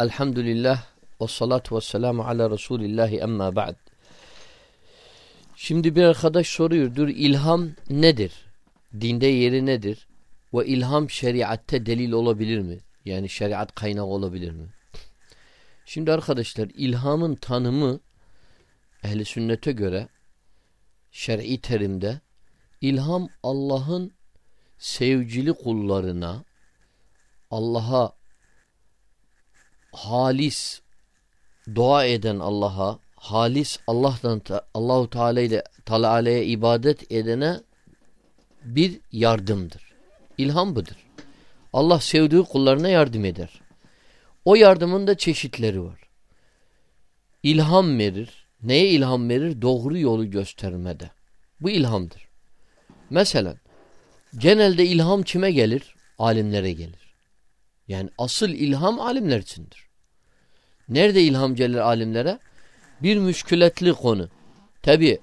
Elhamdülillah ve salatu ve selamu ala Resulillahi emma ba'd. Şimdi bir arkadaş soruyordur ilham nedir? Dinde yeri nedir? Ve ilham şeriatte delil olabilir mi? Yani şeriat kaynağı olabilir mi? Şimdi arkadaşlar ilhamın tanımı ehli sünnete göre şer'i terimde ilham Allah'ın sevgili kullarına Allah'a halis dua eden Allah'a halis Allah'tan Allahu Teala ile Teala'ya ibadet edene bir yardımdır. İlham budur. Allah sevdiği kullarına yardım eder. O yardımın da çeşitleri var. İlham verir. Neye ilham verir? Doğru yolu göstermede. Bu ilhamdır. Mesela genelde ilham kime gelir? Alimlere gelir. Yani asıl ilham alimler içindir. Nerede ilham gelir alimlere? Bir müşkületli konu. Tabi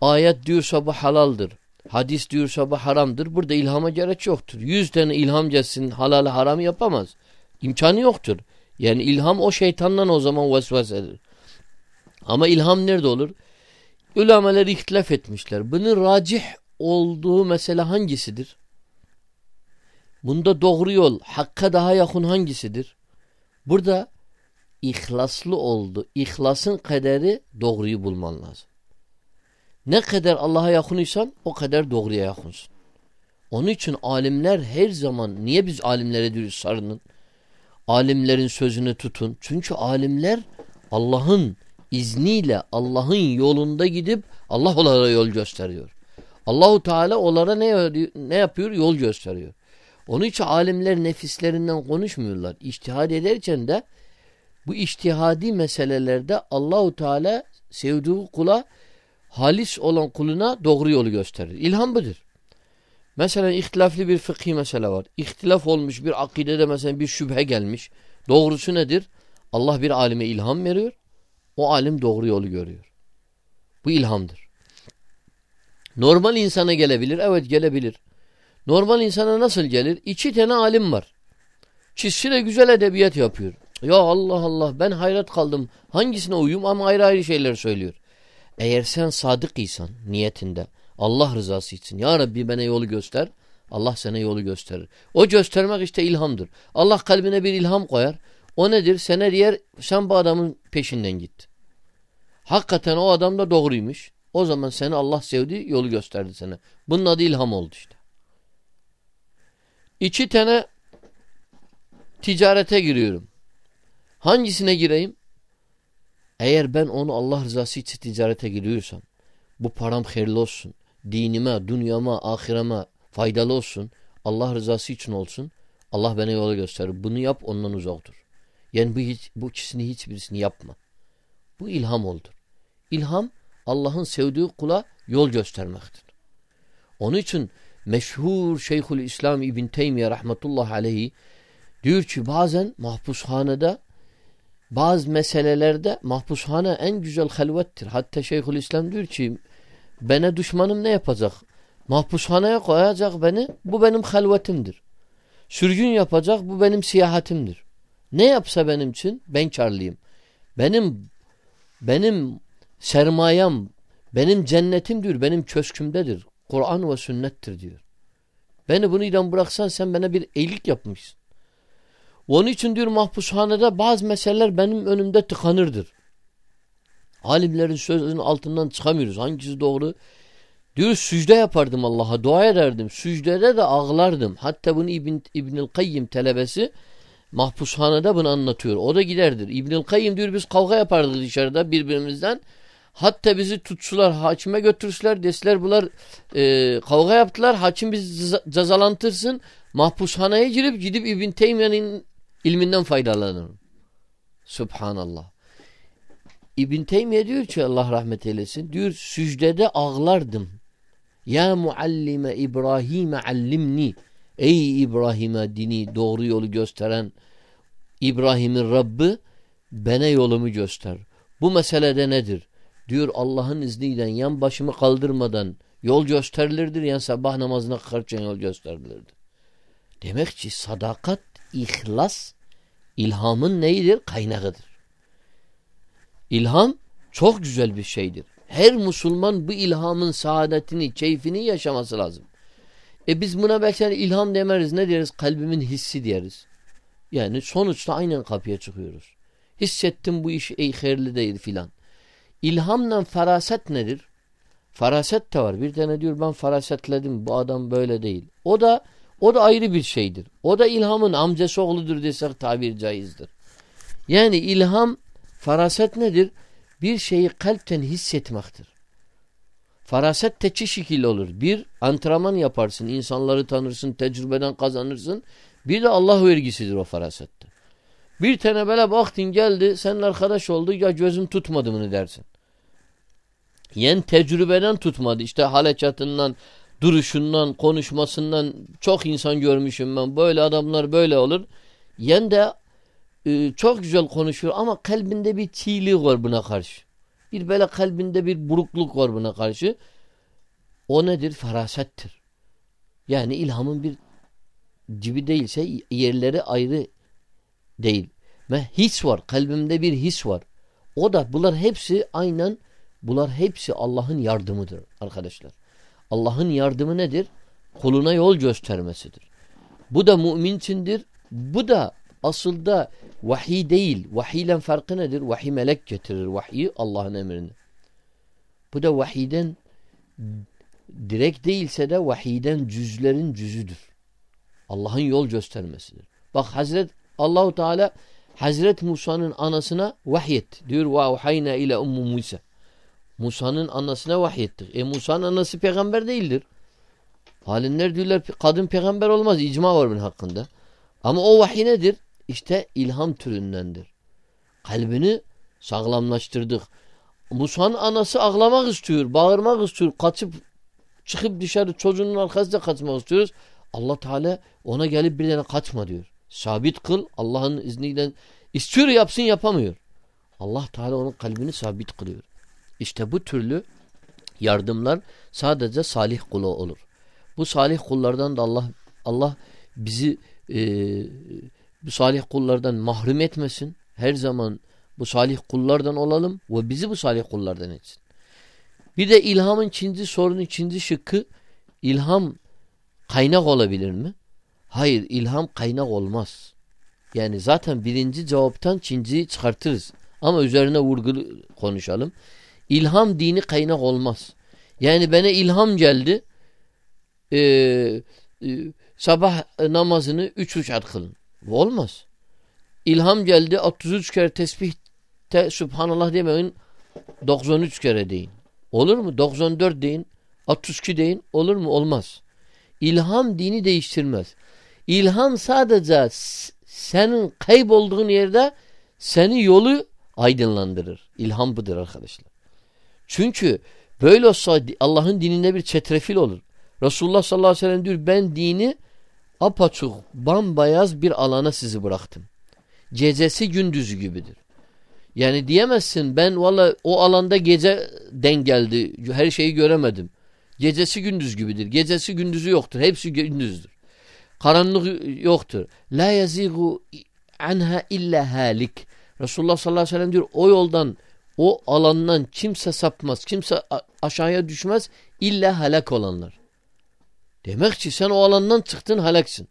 ayet diyorsa bu halaldır. Hadis diyorsa bu haramdır. Burada ilhama gerek yoktur. Yüz tane ilham gelsin halal haram yapamaz. İmkanı yoktur. Yani ilham o şeytandan o zaman vesvesedir. Ama ilham nerede olur? Ulameler ihtilaf etmişler. Bunun racih olduğu mesele hangisidir? Bunda doğru yol, hakka daha yakın hangisidir? Burada ihlaslı oldu. İhlasın kaderi doğruyu bulman lazım. Ne kadar Allah'a yakınıysan o kadar doğruya yakınsın. Onun için alimler her zaman niye biz alimlere diyoruz sarının? Alimlerin sözünü tutun. Çünkü alimler Allah'ın izniyle Allah'ın yolunda gidip Allah onlara yol gösteriyor. Allahu Teala onlara ne ne yapıyor? Yol gösteriyor. Onun için alimler nefislerinden konuşmuyorlar. İçtihad ederken de bu iştihadi meselelerde Allahu Teala sevdiği kula halis olan kuluna doğru yolu gösterir. İlham budur. Mesela ihtilaflı bir fıkhi mesele var. İhtilaf olmuş bir akidede mesela bir şüphe gelmiş. Doğrusu nedir? Allah bir alime ilham veriyor. O alim doğru yolu görüyor. Bu ilhamdır. Normal insana gelebilir. Evet gelebilir. Normal insana nasıl gelir? İki tane alim var. Çizsi güzel edebiyat yapıyor. Ya Allah Allah ben hayret kaldım. Hangisine uyum ama ayrı ayrı şeyler söylüyor. Eğer sen sadık isan niyetinde Allah rızası için ya Rabbi bana yolu göster. Allah sana yolu gösterir. O göstermek işte ilhamdır. Allah kalbine bir ilham koyar. O nedir? Sana diğer sen bu adamın peşinden git. Hakikaten o adam da doğruymuş. O zaman seni Allah sevdi yolu gösterdi sana. Bunun adı ilham oldu işte. İki tane ticarete giriyorum. Hangisine gireyim? Eğer ben onu Allah rızası için ticarete giriyorsam bu param hayırlı olsun. Dinime, dünyama, ahireme faydalı olsun. Allah rızası için olsun. Allah bana yola gösterir. Bunu yap ondan uzak dur. Yani bu, hiç, bu ikisini hiçbirisini yapma. Bu ilham oldur. İlham Allah'ın sevdiği kula yol göstermektir. Onun için meşhur Şeyhül İslam İbn Teymiye rahmetullah aleyhi diyor ki bazen mahpushanede bazı meselelerde mahpushane en güzel halvettir. Hatta Şeyhül İslam diyor ki bana düşmanım ne yapacak? Mahpushaneye koyacak beni. Bu benim halvetimdir. Sürgün yapacak. Bu benim siyahatimdir. Ne yapsa benim için ben karlıyım. Benim benim sermayem, benim cennetim diyor. Benim köşkümdedir. Kur'an ve sünnettir diyor. Beni bunu ilan bıraksan sen bana bir iyilik yapmışsın. Onun için diyor mahpushanede bazı meseleler benim önümde tıkanırdır. Alimlerin sözünün altından çıkamıyoruz. Hangisi doğru? Diyor sücde yapardım Allah'a, dua ederdim. Sücdede de ağlardım. Hatta bunu İbn, İbnül Kayyim talebesi mahpushanede bunu anlatıyor. O da giderdir. İbnül Kayyim diyor biz kavga yapardık dışarıda birbirimizden. Hatta bizi tutsular, hakime götürsüler, deseler bunlar e, kavga yaptılar. Hakim bizi cezalantırsın. Mahpushaneye girip gidip İbn Teymiye'nin ilminden faydalanır. Subhanallah. İbn Teymiye diyor ki Allah rahmet eylesin. Diyor sücdede ağlardım. Ya muallime İbrahim'e allimni. Ey İbrahim'e dini doğru yolu gösteren İbrahim'in Rabbi bana yolumu göster. Bu meselede nedir? Diyor Allah'ın izniyle yan başımı kaldırmadan yol gösterilirdir. Yani sabah namazına kalkarken yol gösterilirdir. Demek ki sadakat, ihlas İlhamın neyidir? Kaynağıdır. İlham çok güzel bir şeydir. Her Müslüman bu ilhamın saadetini, keyfini yaşaması lazım. E biz buna belki ilham demeriz. Ne deriz? Kalbimin hissi deriz. Yani sonuçta aynen kapıya çıkıyoruz. Hissettim bu iş ey hayırlı değil filan. İlhamla faraset nedir? Faraset de var. Bir tane diyor ben farasetledim bu adam böyle değil. O da o da ayrı bir şeydir. O da ilhamın amcası oğludur desek tabir caizdir. Yani ilham faraset nedir? Bir şeyi kalpten hissetmektir. Faraset de çi şekil olur. Bir, antrenman yaparsın, insanları tanırsın, tecrübeden kazanırsın. Bir de Allah vergisidir o farasette. Bir tane böyle baktın geldi, senin arkadaş oldu, ya gözüm tutmadı mı dersin. Yen tecrübeden tutmadı. İşte halecatından, duruşundan, konuşmasından çok insan görmüşüm ben. Böyle adamlar böyle olur. Yen de e, çok güzel konuşuyor ama kalbinde bir çiğlik var buna karşı. Bir böyle kalbinde bir burukluk var buna karşı. O nedir? Farasettir. Yani ilhamın bir gibi değilse yerleri ayrı değil. Ve his var. Kalbimde bir his var. O da bunlar hepsi aynen bunlar hepsi Allah'ın yardımıdır arkadaşlar. Allah'ın yardımı nedir? Kuluna yol göstermesidir. Bu da mümin içindir. Bu da aslında vahiy değil. Vahiyle farkı nedir? Vahiy melek getirir. Vahiy Allah'ın emrini. Bu da vahiyden direkt değilse de vahiyden cüzlerin cüzüdür. Allah'ın yol göstermesidir. Bak Hazret Allahu Teala Hazret Musa'nın anasına vahyet. Diyor ve ile ummu Musa. Musa'nın anasına vahyettik. E Musa'nın anası peygamber değildir. Halinler diyorlar kadın peygamber olmaz. İcma var bunun hakkında. Ama o vahiy nedir? İşte ilham türündendir. Kalbini sağlamlaştırdık. Musa'nın anası ağlamak istiyor, bağırmak istiyor, kaçıp çıkıp dışarı çocuğunun arkasında kaçmak istiyoruz. Allah Teala ona gelip bir tane kaçma diyor. Sabit kıl Allah'ın izniyle istiyor yapsın yapamıyor. Allah Teala onun kalbini sabit kılıyor. İşte bu türlü yardımlar sadece salih kulu olur. Bu salih kullardan da Allah Allah bizi e, bu salih kullardan mahrum etmesin. Her zaman bu salih kullardan olalım ve bizi bu salih kullardan etsin. Bir de ilhamın ikinci sorunun ikinci şıkkı ilham kaynak olabilir mi? Hayır ilham kaynak olmaz. Yani zaten birinci cevaptan ikinciyi çıkartırız. Ama üzerine vurgulu konuşalım. İlham dini kaynak olmaz. Yani bana ilham geldi. Ee, e, sabah namazını üç rekat kılın. Bu olmaz. İlham geldi 33 kere tesbih te, Subhanallah demeyin 93 kere deyin. Olur mu? 94 deyin. 62 deyin. Olur mu? Olmaz. İlham dini değiştirmez. İlham sadece senin kaybolduğun yerde seni yolu aydınlandırır. İlham budur arkadaşlar. Çünkü böyle olsa Allah'ın dininde bir çetrefil olur. Resulullah sallallahu aleyhi ve sellem diyor ben dini apaçuk bambayaz bir alana sizi bıraktım. Gecesi gündüzü gibidir. Yani diyemezsin ben valla o alanda gece denk geldi. Her şeyi göremedim. Gecesi gündüz gibidir. Gecesi gündüzü yoktur. Hepsi gündüzdür. Karanlık yoktur. La yazigu anha illa halik. Resulullah sallallahu aleyhi ve sellem diyor o yoldan o alandan kimse sapmaz. Kimse aşağıya düşmez. illa helak olanlar. Demek ki sen o alandan çıktın haleksin.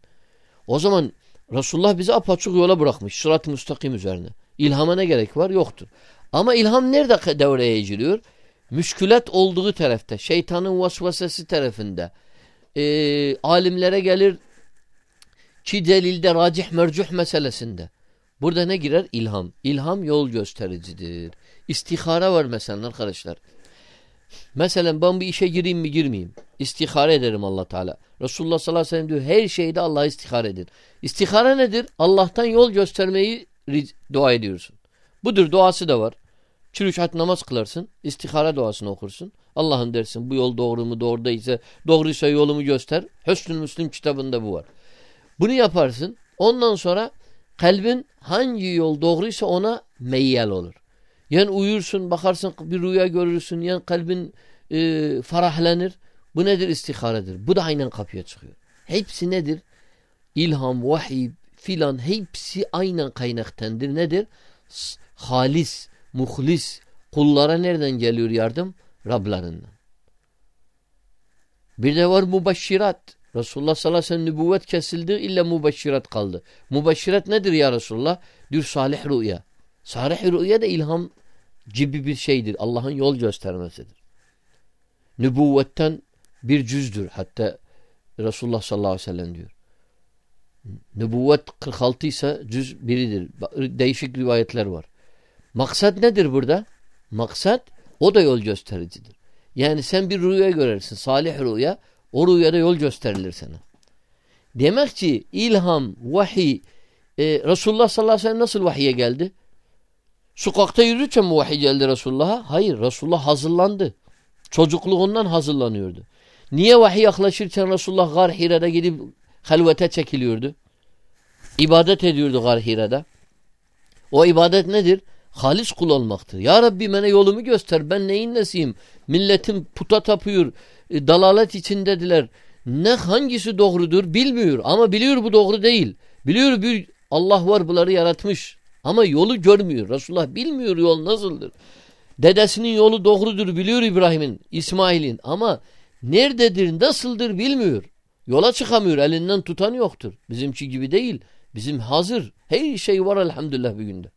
O zaman Resulullah bizi apaçık yola bırakmış. Sırat-ı müstakim üzerine. İlhama ne gerek var? Yoktur. Ama ilham nerede devreye giriyor? Müşkület olduğu tarafta. Şeytanın vasvasesi tarafında. Ee, alimlere gelir ki delilde racih mercuh meselesinde. Burada ne girer? İlham. İlham yol göstericidir. İstihara var mesela arkadaşlar. Mesela ben bir işe gireyim mi girmeyeyim? İstihare ederim Allah Teala. Resulullah sallallahu aleyhi ve sellem diyor her şeyde Allah'a istihare edin. İstihara nedir? Allah'tan yol göstermeyi dua ediyorsun. Budur duası da var. Çürüç namaz kılarsın. İstihara duasını okursun. Allah'ım dersin bu yol doğru mu doğru değilse doğruysa yolumu göster. Hüsnül Müslim kitabında bu var. Bunu yaparsın. Ondan sonra kalbin hangi yol doğruysa ona meyyal olur. Yani uyursun bakarsın bir rüya görürsün yani kalbin e, farahlanır. Bu nedir? İstiharedir. Bu da aynen kapıya çıkıyor. Hepsi nedir? İlham, vahiy, filan hepsi aynen kaynaktandır. Nedir? Halis, muhlis kullara nereden geliyor yardım? Rablarından. Bir de var mubaşşirat. Resulullah sallallahu aleyhi ve sellem nübüvvet kesildi illa mubaşşirat kaldı. Mubaşşirat nedir ya Resulullah? Diyor salih rüya. Salih rüya da ilham gibi bir şeydir. Allah'ın yol göstermesidir. Nübüvvetten bir cüzdür. Hatta Resulullah sallallahu aleyhi ve sellem diyor. Nübüvvet 46 ise cüz biridir. Değişik rivayetler var. Maksat nedir burada? Maksat o da yol göstericidir. Yani sen bir rüya görürsün. Salih rüya. O rüyada yol gösterilir sana. Demek ki ilham, vahiy e, Resulullah sallallahu aleyhi ve sellem nasıl vahiye geldi? Sokakta yürürken mi vahiy geldi Resulullah'a? Hayır. Resulullah hazırlandı. Çocukluğundan hazırlanıyordu. Niye vahiy yaklaşırken Resulullah Gar Hira'da gidip halvete çekiliyordu? İbadet ediyordu Gar Hira'da. O ibadet nedir? Halis kul olmaktır. Ya Rabbi bana yolumu göster. Ben neyin nesiyim? Milletim puta tapıyor. E, dalalet içindediler. Ne hangisi doğrudur bilmiyor. Ama biliyor bu doğru değil. Biliyor bir Allah var bunları yaratmış. Ama yolu görmüyor. Resulullah bilmiyor yol nasıldır. Dedesinin yolu doğrudur biliyor İbrahim'in, İsmail'in. Ama nerededir, nasıldır bilmiyor. Yola çıkamıyor. Elinden tutan yoktur. Bizimki gibi değil. Bizim hazır. Her şey var elhamdülillah bir günde.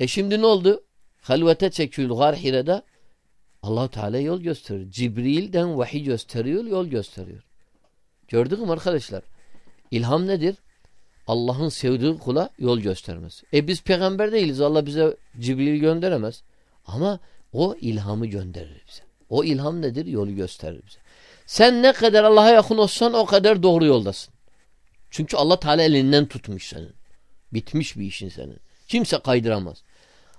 E şimdi ne oldu? Halvete çekiyor Gar Hire'de. allah Teala yol gösteriyor. Cibril'den vahiy gösteriyor, yol gösteriyor. Gördük mü arkadaşlar? İlham nedir? Allah'ın sevdiği kula yol göstermesi. E biz peygamber değiliz. Allah bize Cibril gönderemez. Ama o ilhamı gönderir bize. O ilham nedir? Yolu gösterir bize. Sen ne kadar Allah'a yakın olsan o kadar doğru yoldasın. Çünkü Allah Teala elinden tutmuş senin. Bitmiş bir işin senin. Kimse kaydıramaz.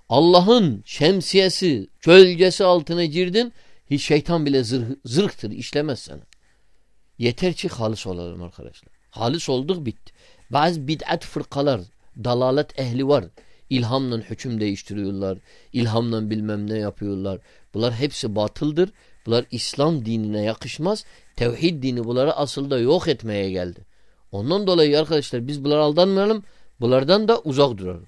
Allah'ın şemsiyesi, gölgesi altına girdin, hiç şeytan bile zırh, zırhtır, işlemez sana. Yeter ki halis olalım arkadaşlar. Halis olduk bitti. Bazı bid'at fırkalar, dalalet ehli var. İlhamla hüküm değiştiriyorlar. İlhamla bilmem ne yapıyorlar. Bunlar hepsi batıldır. Bunlar İslam dinine yakışmaz. Tevhid dini bunları asıl da yok etmeye geldi. Ondan dolayı arkadaşlar biz bunlara aldanmayalım. Bunlardan da uzak duralım.